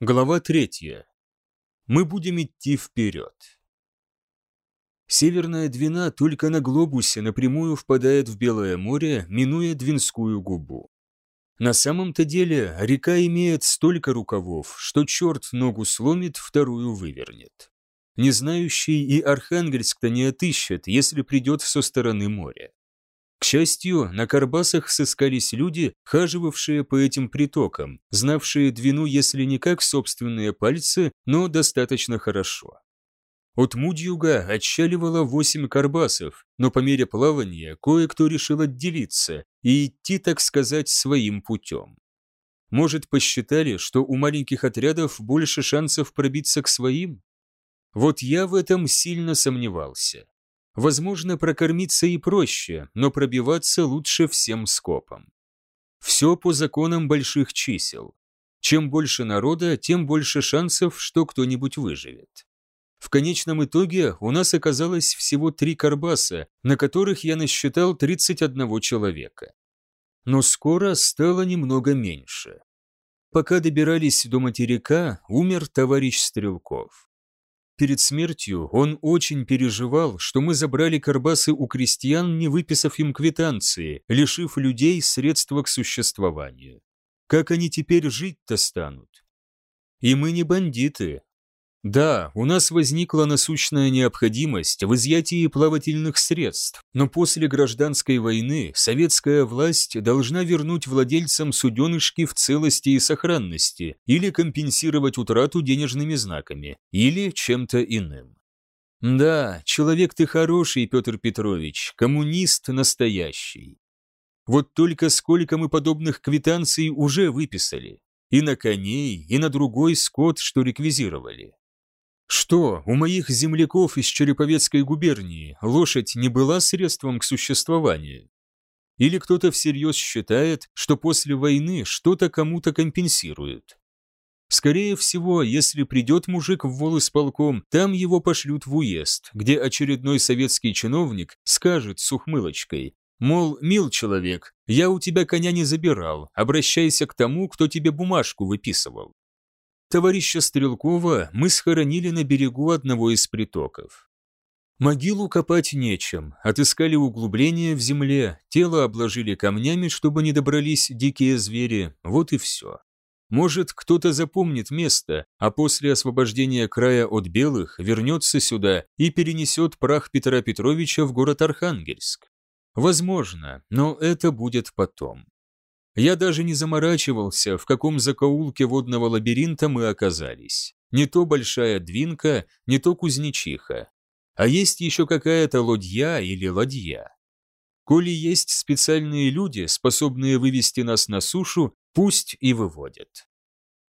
Глава третья. Мы будем идти вперед. Северная Двина только на глобусе напрямую впадает в Белое море, минуя Двинскую губу. На самом-то деле река имеет столько рукавов, что черт ногу сломит, вторую вывернет. Незнающий и Архангельск-то не отыщет, если придет со стороны моря. К счастью, на Карбасах сыскались люди, хаживавшие по этим притокам, знавшие Двину, если не как собственные пальцы, но достаточно хорошо. От Мудьюга отчаливало восемь карбасов, но по мере плавания кое-кто решил отделиться и идти, так сказать, своим путем. Может, посчитали, что у маленьких отрядов больше шансов пробиться к своим? Вот я в этом сильно сомневался. Возможно, прокормиться и проще, но пробиваться лучше всем скопом. Все по законам больших чисел. Чем больше народа, тем больше шансов, что кто-нибудь выживет. В конечном итоге у нас оказалось всего три карбаса, на которых я насчитал 31 человека. Но скоро стало немного меньше. Пока добирались до материка, умер товарищ Стрелков. Перед смертью он очень переживал, что мы забрали карбасы у крестьян, не выписав им квитанции, лишив людей средства к существованию. Как они теперь жить-то станут? И мы не бандиты. Да, у нас возникла насущная необходимость в изъятии плавательных средств, но после гражданской войны советская власть должна вернуть владельцам суденышки в целости и сохранности или компенсировать утрату денежными знаками, или чем-то иным. Да, человек ты хороший, Петр Петрович, коммунист настоящий. Вот только сколько мы подобных квитанций уже выписали. И на коней, и на другой скот, что реквизировали. Что, у моих земляков из Череповецкой губернии лошадь не была средством к существованию? Или кто-то всерьез считает, что после войны что-то кому-то компенсируют? Скорее всего, если придет мужик в волосполком, там его пошлют в уезд, где очередной советский чиновник скажет с ухмылочкой, мол, мил человек, я у тебя коня не забирал, обращайся к тому, кто тебе бумажку выписывал. Товарища Стрелкова мы схоронили на берегу одного из притоков. Могилу копать нечем, отыскали углубление в земле, тело обложили камнями, чтобы не добрались дикие звери, вот и все. Может, кто-то запомнит место, а после освобождения края от белых вернется сюда и перенесет прах Петра Петровича в город Архангельск. Возможно, но это будет потом. Я даже не заморачивался, в каком закоулке водного лабиринта мы оказались. Не то большая двинка, не то кузнечиха. А есть еще какая-то лодья или ладья. Коли есть специальные люди, способные вывести нас на сушу, пусть и выводят.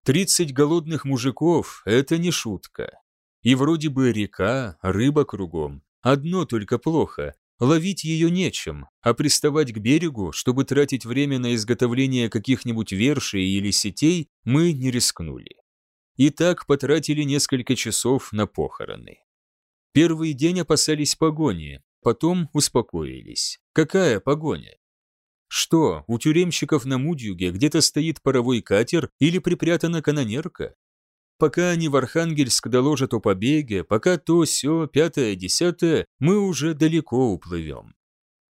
Тридцать голодных мужиков – это не шутка. И вроде бы река, рыба кругом. Одно только плохо Ловить ее нечем, а приставать к берегу, чтобы тратить время на изготовление каких-нибудь вершей или сетей, мы не рискнули. И так потратили несколько часов на похороны. Первый день опасались погони, потом успокоились. Какая погоня? Что, у тюремщиков на Мудюге где-то стоит паровой катер или припрятана канонерка? Пока они в Архангельск доложат о побеге, пока то, сё, пятое, десятое, мы уже далеко уплывем.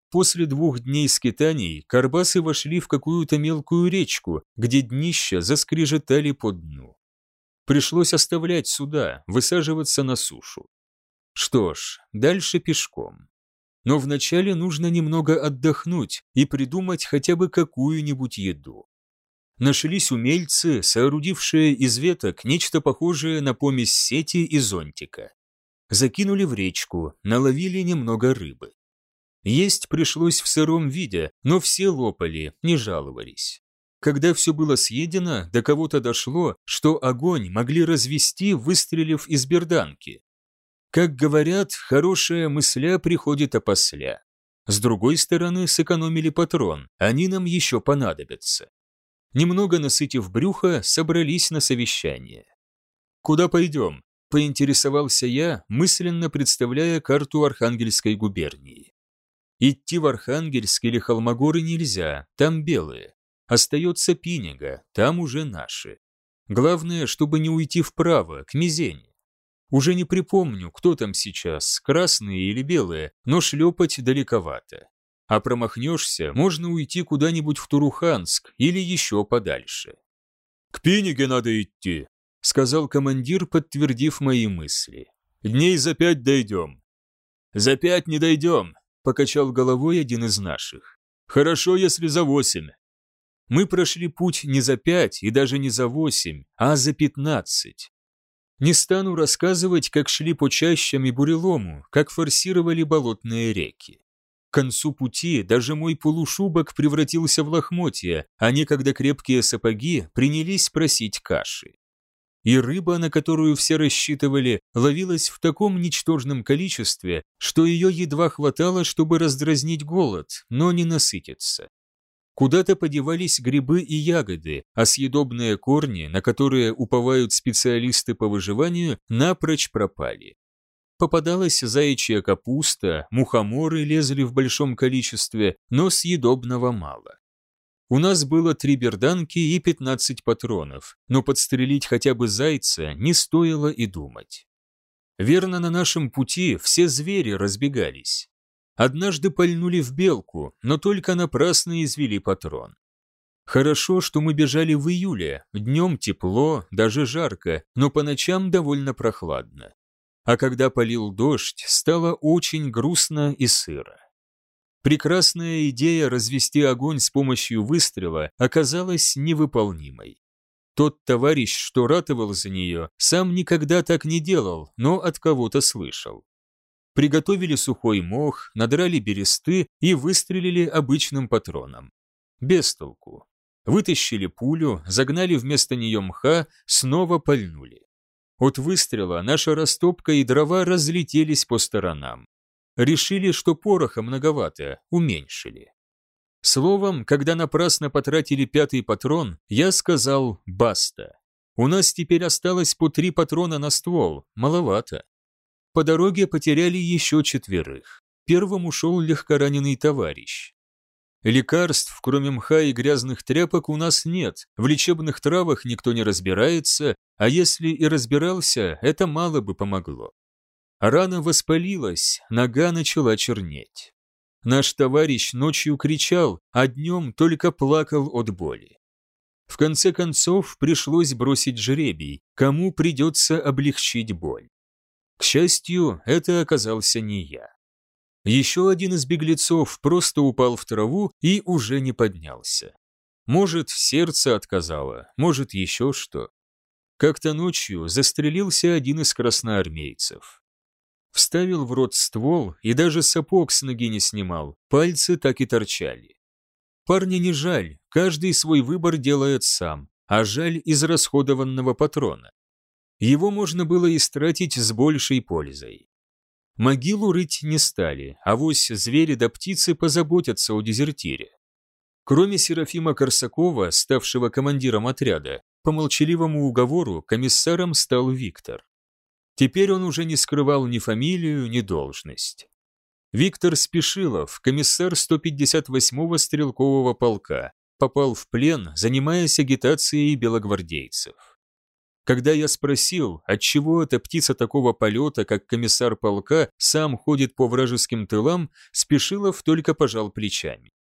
После двух дней скитаний карбасы вошли в какую-то мелкую речку, где днища заскрежетали по дну. Пришлось оставлять суда, высаживаться на сушу. Что ж, дальше пешком. Но вначале нужно немного отдохнуть и придумать хотя бы какую-нибудь еду нашлись умельцы, соорудившие из веток нечто похожее на помесь сети и зонтика. Закинули в речку, наловили немного рыбы. Есть пришлось в сыром виде, но все лопали, не жаловались. Когда все было съедено, до кого-то дошло, что огонь могли развести, выстрелив из берданки. Как говорят, хорошая мысля приходит опосля. С другой стороны, сэкономили патрон, они нам еще понадобятся. Немного насытив брюхо, собрались на совещание. «Куда пойдем?» – поинтересовался я, мысленно представляя карту Архангельской губернии. Идти в Архангельск или Холмогоры нельзя, там белые. Остается Пинега, там уже наши. Главное, чтобы не уйти вправо, к мизени. Уже не припомню, кто там сейчас, красные или белые, но шлепать далековато. А промахнешься, можно уйти куда-нибудь в Туруханск или еще подальше. «К Пиниге надо идти», — сказал командир, подтвердив мои мысли. «Дней за пять дойдем». «За пять не дойдем», — покачал головой один из наших. «Хорошо, если за восемь». Мы прошли путь не за пять и даже не за восемь, а за пятнадцать. Не стану рассказывать, как шли по чащам и бурелому, как форсировали болотные реки. К концу пути даже мой полушубок превратился в лохмотья, а некогда крепкие сапоги принялись просить каши. И рыба, на которую все рассчитывали, ловилась в таком ничтожном количестве, что ее едва хватало, чтобы раздразнить голод, но не насытиться. Куда-то подевались грибы и ягоды, а съедобные корни, на которые уповают специалисты по выживанию, напрочь пропали. Попадалась заячья капуста, мухоморы лезли в большом количестве, но съедобного мало. У нас было три берданки и 15 патронов, но подстрелить хотя бы зайца не стоило и думать. Верно, на нашем пути все звери разбегались. Однажды пальнули в белку, но только напрасно извели патрон. Хорошо, что мы бежали в июле, днем тепло, даже жарко, но по ночам довольно прохладно. А когда полил дождь, стало очень грустно и сыро. Прекрасная идея развести огонь с помощью выстрела оказалась невыполнимой. Тот товарищ, что ратовал за нее, сам никогда так не делал, но от кого-то слышал. Приготовили сухой мох, надрали бересты и выстрелили обычным патроном. Без толку. Вытащили пулю, загнали вместо нее мха, снова пальнули. От выстрела наша растопка и дрова разлетелись по сторонам. Решили, что пороха многовато, уменьшили. Словом, когда напрасно потратили пятый патрон, я сказал «баста». У нас теперь осталось по три патрона на ствол, маловато. По дороге потеряли еще четверых. Первым ушел легкораненый товарищ. Лекарств, кроме мха и грязных тряпок, у нас нет, в лечебных травах никто не разбирается, а если и разбирался, это мало бы помогло. Рана воспалилась, нога начала чернеть. Наш товарищ ночью кричал, а днем только плакал от боли. В конце концов пришлось бросить жребий, кому придется облегчить боль. К счастью, это оказался не я. Еще один из беглецов просто упал в траву и уже не поднялся. Может, сердце отказало, может, еще что. Как-то ночью застрелился один из красноармейцев. Вставил в рот ствол и даже сапог с ноги не снимал, пальцы так и торчали. Парня не жаль, каждый свой выбор делает сам, а жаль израсходованного патрона. Его можно было истратить с большей пользой. Могилу рыть не стали, а вось звери да птицы позаботятся о дезертире. Кроме Серафима Корсакова, ставшего командиром отряда, по молчаливому уговору комиссаром стал Виктор. Теперь он уже не скрывал ни фамилию, ни должность. Виктор Спешилов, комиссар 158-го стрелкового полка, попал в плен, занимаясь агитацией белогвардейцев. Когда я спросил, отчего эта птица такого полета, как комиссар полка, сам ходит по вражеским тылам, Спешилов только пожал плечами.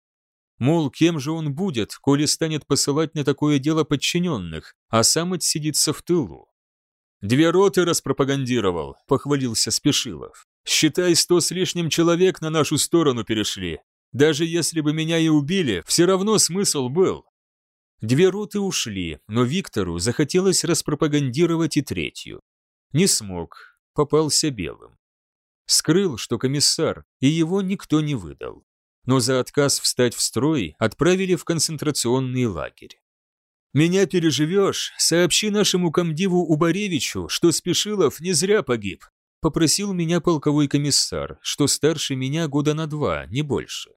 Мол, кем же он будет, коли станет посылать на такое дело подчиненных, а сам отсидится в тылу? «Две роты распропагандировал», — похвалился Спешилов. «Считай, сто с лишним человек на нашу сторону перешли. Даже если бы меня и убили, все равно смысл был». Две роты ушли, но Виктору захотелось распропагандировать и третью. Не смог, попался белым. Скрыл, что комиссар, и его никто не выдал. Но за отказ встать в строй отправили в концентрационный лагерь. Меня переживешь, сообщи нашему комдиву Убаревичу, что Спешилов не зря погиб. Попросил меня полковой комиссар, что старше меня года на два, не больше.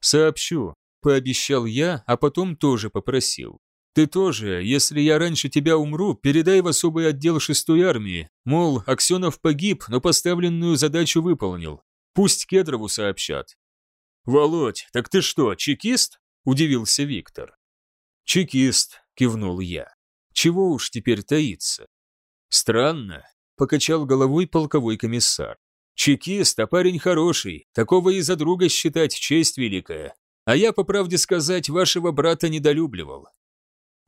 Сообщу, пообещал я, а потом тоже попросил. Ты тоже, если я раньше тебя умру, передай в особый отдел шестой армии, мол, Аксенов погиб, но поставленную задачу выполнил. Пусть Кедрову сообщат. Володь, так ты что, чекист? Удивился Виктор. «Чекист», — кивнул я. Чего уж теперь таиться? Странно, покачал головой полковой комиссар. Чекист, а парень хороший, такого и за друга считать честь великая. А я, по правде сказать, вашего брата недолюбливал.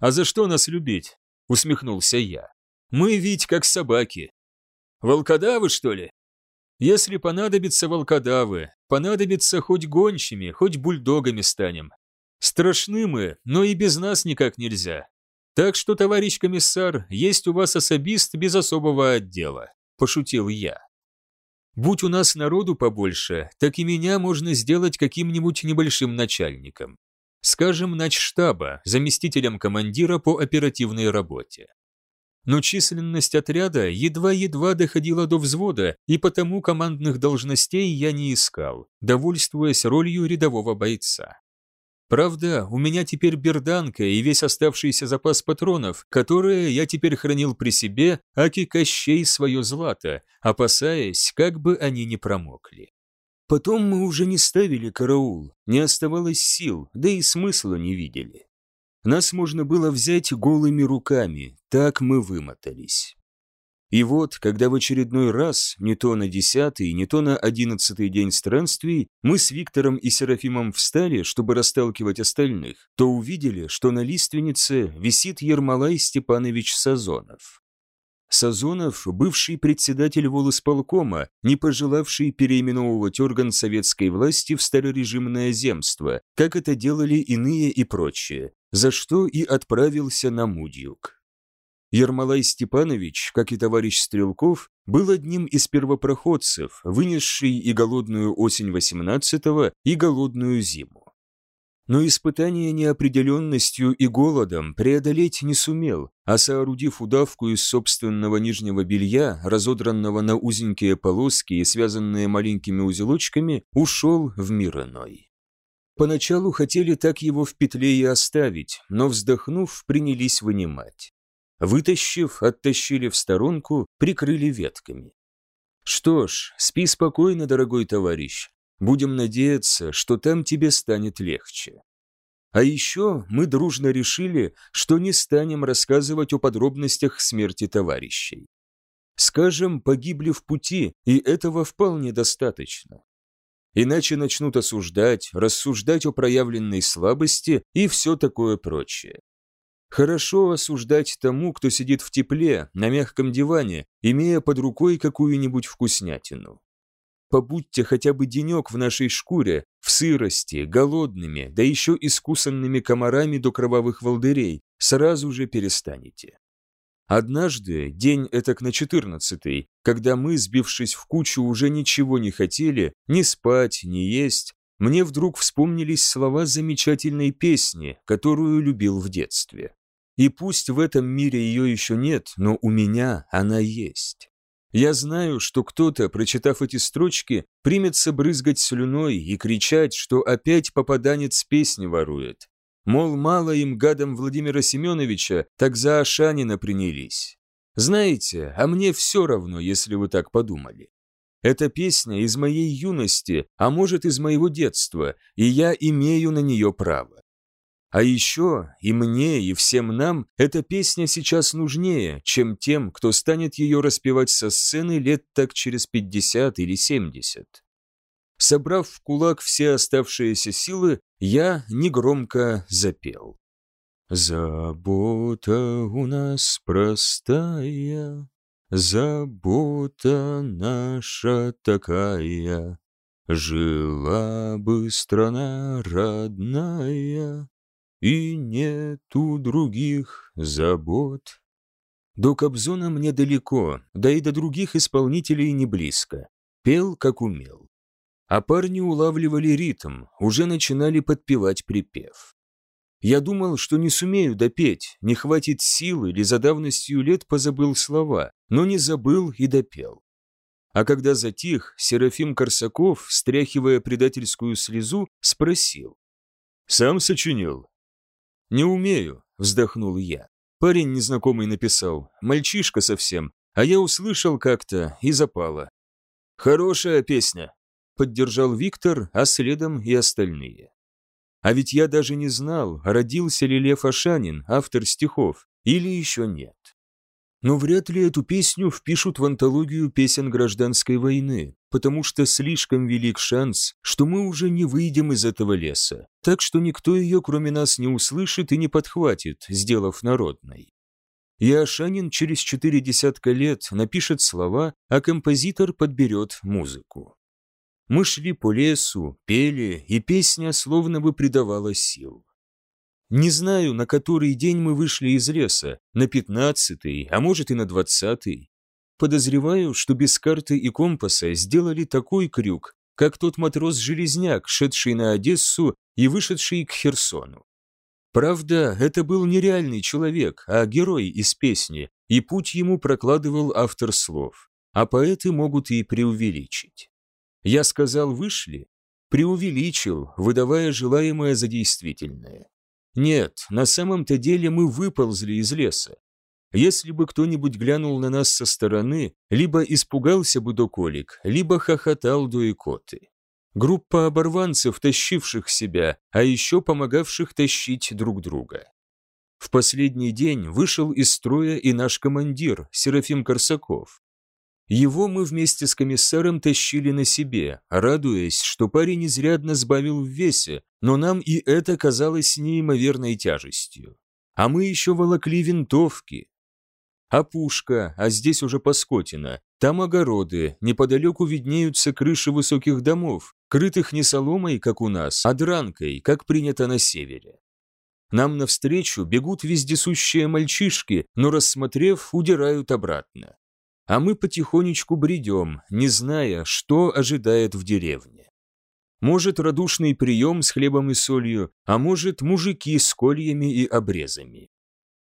А за что нас любить? Усмехнулся я. Мы ведь как собаки. Волкодавы, что ли? Если понадобится волкодавы, понадобится хоть гончими, хоть бульдогами станем. Страшны мы, но и без нас никак нельзя. Так что, товарищ комиссар, есть у вас особист без особого отдела, пошутил я. Будь у нас народу побольше, так и меня можно сделать каким-нибудь небольшим начальником. Скажем, начштаба, заместителем командира по оперативной работе. Но численность отряда едва-едва доходила до взвода, и потому командных должностей я не искал, довольствуясь ролью рядового бойца. Правда, у меня теперь берданка и весь оставшийся запас патронов, которые я теперь хранил при себе, аки Кощей свое злато, опасаясь, как бы они не промокли. Потом мы уже не ставили караул, не оставалось сил, да и смысла не видели. Нас можно было взять голыми руками, так мы вымотались. И вот, когда в очередной раз, не то на десятый, не то на одиннадцатый день странствий, мы с Виктором и Серафимом встали, чтобы расталкивать остальных, то увидели, что на лиственнице висит Ермолай Степанович Сазонов. Сазонов – бывший председатель волосполкома, не пожелавший переименовывать орган советской власти в старорежимное земство, как это делали иные и прочие, за что и отправился на Мудьюк. Ермолай Степанович, как и товарищ Стрелков, был одним из первопроходцев, вынесший и голодную осень 18-го, и голодную зиму. Но испытание неопределенностью и голодом преодолеть не сумел, а соорудив удавку из собственного нижнего белья, разодранного на узенькие полоски и связанные маленькими узелочками, ушел в мир иной. Поначалу хотели так его в петле и оставить, но, вздохнув, принялись вынимать. Вытащив, оттащили в сторонку, прикрыли ветками. Что ж, спи спокойно, дорогой товарищ. Будем надеяться, что там тебе станет легче. А еще мы дружно решили, что не станем рассказывать о подробностях смерти товарищей. Скажем, погибли в пути, и этого вполне достаточно. Иначе начнут осуждать, рассуждать о проявленной слабости и все такое прочее. Хорошо осуждать тому, кто сидит в тепле, на мягком диване, имея под рукой какую-нибудь вкуснятину. Побудьте хотя бы денек в нашей шкуре, в сырости, голодными, да еще искусанными комарами до кровавых волдырей, сразу же перестанете. Однажды, день этак на четырнадцатый, когда мы, сбившись в кучу, уже ничего не хотели, ни спать, ни есть, мне вдруг вспомнились слова замечательной песни, которую любил в детстве. И пусть в этом мире ее еще нет, но у меня она есть. Я знаю, что кто-то, прочитав эти строчки, примется брызгать слюной и кричать, что опять попаданец песни ворует. Мол, мало им гадам Владимира Семеновича, так за Ашанина принялись. Знаете, а мне все равно, если вы так подумали. Эта песня из моей юности, а может из моего детства, и я имею на нее право. А еще и мне, и всем нам эта песня сейчас нужнее, чем тем, кто станет ее распевать со сцены лет так через 50 или 70. Собрав в кулак все оставшиеся силы, я негромко запел. «Забота у нас простая, забота наша такая, Жила бы страна родная, и нету других забот. До Кобзона мне далеко, да и до других исполнителей не близко. Пел, как умел. А парни улавливали ритм, уже начинали подпевать припев. Я думал, что не сумею допеть, не хватит сил или за давностью лет позабыл слова, но не забыл и допел. А когда затих, Серафим Корсаков, стряхивая предательскую слезу, спросил. «Сам сочинил?» «Не умею», — вздохнул я. Парень незнакомый написал, мальчишка совсем, а я услышал как-то и запало. «Хорошая песня», — поддержал Виктор, а следом и остальные. А ведь я даже не знал, родился ли Лев Ашанин, автор стихов, или еще нет. Но вряд ли эту песню впишут в антологию песен гражданской войны, потому что слишком велик шанс, что мы уже не выйдем из этого леса, так что никто ее кроме нас не услышит и не подхватит, сделав народной. И Ашанин через четыре десятка лет напишет слова, а композитор подберет музыку. Мы шли по лесу, пели, и песня словно бы придавала сил. Не знаю, на который день мы вышли из леса, на пятнадцатый, а может и на двадцатый. Подозреваю, что без карты и компаса сделали такой крюк, как тот матрос-железняк, шедший на Одессу и вышедший к Херсону. Правда, это был не реальный человек, а герой из песни, и путь ему прокладывал автор слов, а поэты могут и преувеличить. Я сказал «вышли», преувеличил, выдавая желаемое за действительное. Нет, на самом-то деле мы выползли из леса. Если бы кто-нибудь глянул на нас со стороны, либо испугался бы до колик, либо хохотал до икоты. Группа оборванцев, тащивших себя, а еще помогавших тащить друг друга. В последний день вышел из строя и наш командир, Серафим Корсаков. Его мы вместе с комиссаром тащили на себе, радуясь, что парень изрядно сбавил в весе, но нам и это казалось неимоверной тяжестью. А мы еще волокли винтовки. А пушка, а здесь уже Паскотина, там огороды, неподалеку виднеются крыши высоких домов, крытых не соломой, как у нас, а дранкой, как принято на севере. Нам навстречу бегут вездесущие мальчишки, но, рассмотрев, удирают обратно а мы потихонечку бредем, не зная, что ожидает в деревне. Может, радушный прием с хлебом и солью, а может, мужики с кольями и обрезами.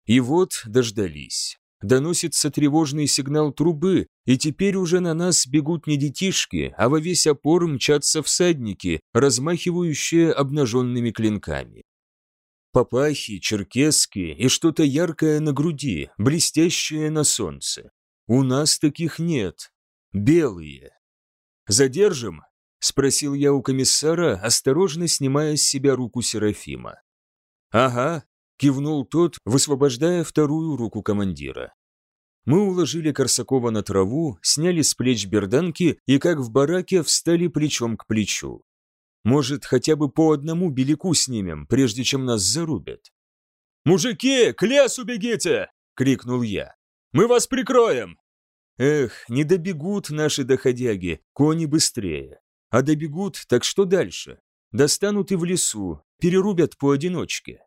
И вот дождались. Доносится тревожный сигнал трубы, и теперь уже на нас бегут не детишки, а во весь опор мчатся всадники, размахивающие обнаженными клинками. Папахи, черкески и что-то яркое на груди, блестящее на солнце. У нас таких нет. Белые. Задержим? Спросил я у комиссара, осторожно снимая с себя руку Серафима. Ага, кивнул тот, высвобождая вторую руку командира. Мы уложили Корсакова на траву, сняли с плеч берданки и, как в бараке, встали плечом к плечу. Может, хотя бы по одному беляку снимем, прежде чем нас зарубят. «Мужики, к лесу бегите!» — крикнул я. Мы вас прикроем!» Эх, не добегут наши доходяги, кони быстрее. А добегут, так что дальше? Достанут и в лесу, перерубят поодиночке.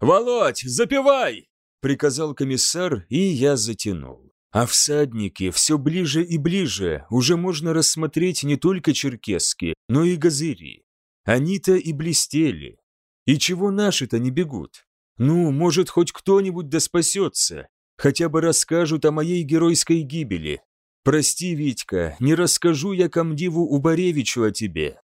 «Володь, запивай!» — приказал комиссар, и я затянул. А всадники все ближе и ближе, уже можно рассмотреть не только черкески, но и газыри. Они-то и блестели. И чего наши-то не бегут? Ну, может, хоть кто-нибудь да спасется, хотя бы расскажут о моей геройской гибели. Прости, Витька, не расскажу я комдиву Убаревичу о тебе.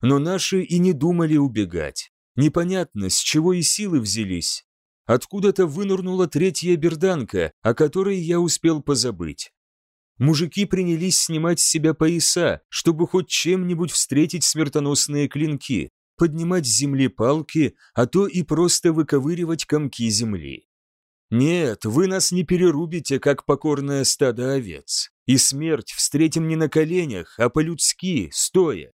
Но наши и не думали убегать. Непонятно, с чего и силы взялись. Откуда-то вынырнула третья берданка, о которой я успел позабыть. Мужики принялись снимать с себя пояса, чтобы хоть чем-нибудь встретить смертоносные клинки, поднимать с земли палки, а то и просто выковыривать комки земли. Нет, вы нас не перерубите, как покорное стадо овец. И смерть встретим не на коленях, а по-людски, стоя.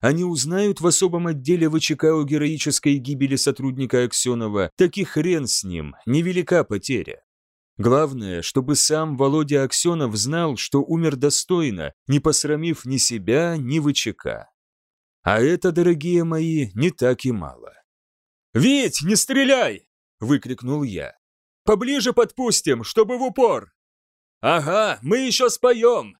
Они узнают в особом отделе ВЧК о героической гибели сотрудника Аксенова, так и хрен с ним, невелика потеря. Главное, чтобы сам Володя Аксенов знал, что умер достойно, не посрамив ни себя, ни ВЧК. А это, дорогие мои, не так и мало. «Вить, не стреляй!» – выкрикнул я. Поближе подпустим, чтобы в упор!» «Ага, мы еще споем!»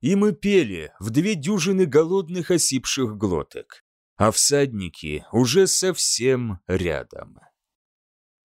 И мы пели в две дюжины голодных осипших глоток, а всадники уже совсем рядом.